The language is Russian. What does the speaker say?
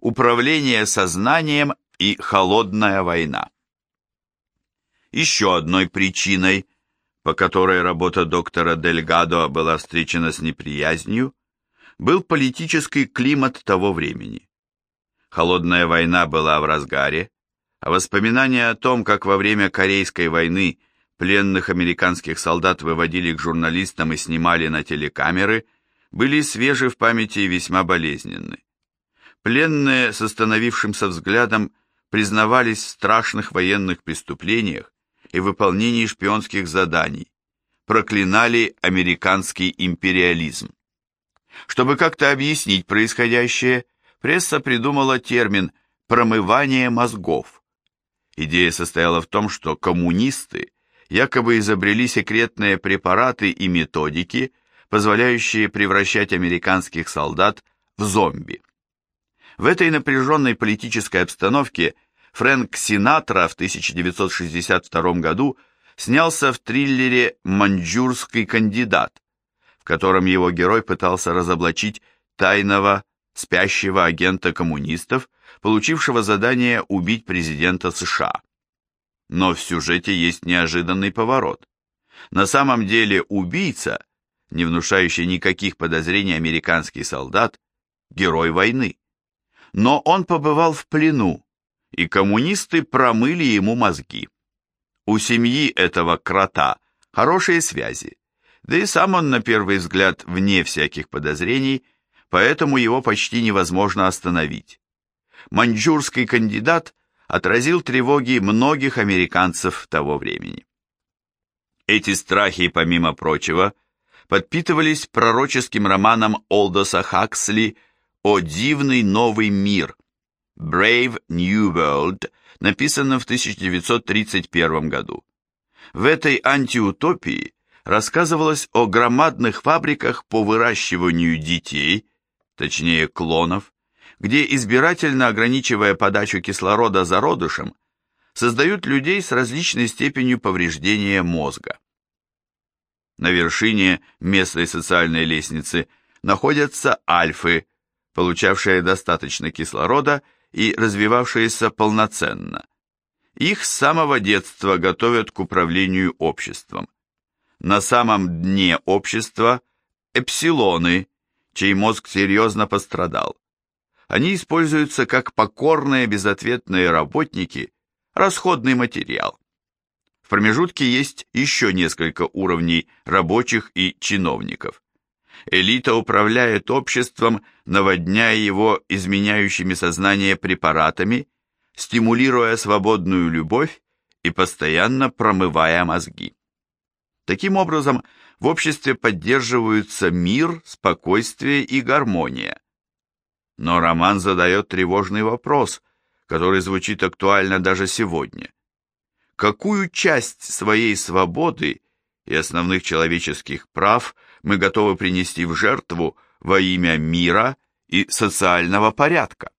управление сознанием и холодная война. Еще одной причиной, по которой работа доктора Дельгадо была встречена с неприязнью, был политический климат того времени. Холодная война была в разгаре, а воспоминания о том, как во время Корейской войны пленных американских солдат выводили к журналистам и снимали на телекамеры, были свежи в памяти и весьма болезненны. Пленные с остановившимся взглядом признавались в страшных военных преступлениях и выполнении шпионских заданий, проклинали американский империализм. Чтобы как-то объяснить происходящее, пресса придумала термин «промывание мозгов». Идея состояла в том, что коммунисты якобы изобрели секретные препараты и методики, позволяющие превращать американских солдат в зомби. В этой напряженной политической обстановке Фрэнк Синатра в 1962 году снялся в триллере «Маньчжурский кандидат», в котором его герой пытался разоблачить тайного спящего агента коммунистов, получившего задание убить президента США. Но в сюжете есть неожиданный поворот. На самом деле убийца, не внушающий никаких подозрений американский солдат, герой войны. Но он побывал в плену, и коммунисты промыли ему мозги. У семьи этого крота хорошие связи, да и сам он на первый взгляд вне всяких подозрений, поэтому его почти невозможно остановить. Маньчжурский кандидат отразил тревоги многих американцев того времени. Эти страхи, помимо прочего, подпитывались пророческим романом Олдоса Хаксли «О дивный новый мир», Brave New World, написанном в 1931 году. В этой антиутопии рассказывалось о громадных фабриках по выращиванию детей, точнее клонов, где избирательно ограничивая подачу кислорода зародышам, создают людей с различной степенью повреждения мозга. На вершине местной социальной лестницы находятся альфы, получавшие достаточно кислорода и развивавшиеся полноценно. Их с самого детства готовят к управлению обществом. На самом дне общества – эпсилоны, чей мозг серьезно пострадал. Они используются как покорные безответные работники, расходный материал. В промежутке есть еще несколько уровней рабочих и чиновников. Элита управляет обществом, наводняя его изменяющими сознание препаратами, стимулируя свободную любовь и постоянно промывая мозги. Таким образом, в обществе поддерживаются мир, спокойствие и гармония. Но роман задает тревожный вопрос, который звучит актуально даже сегодня. Какую часть своей свободы и основных человеческих прав мы готовы принести в жертву во имя мира и социального порядка.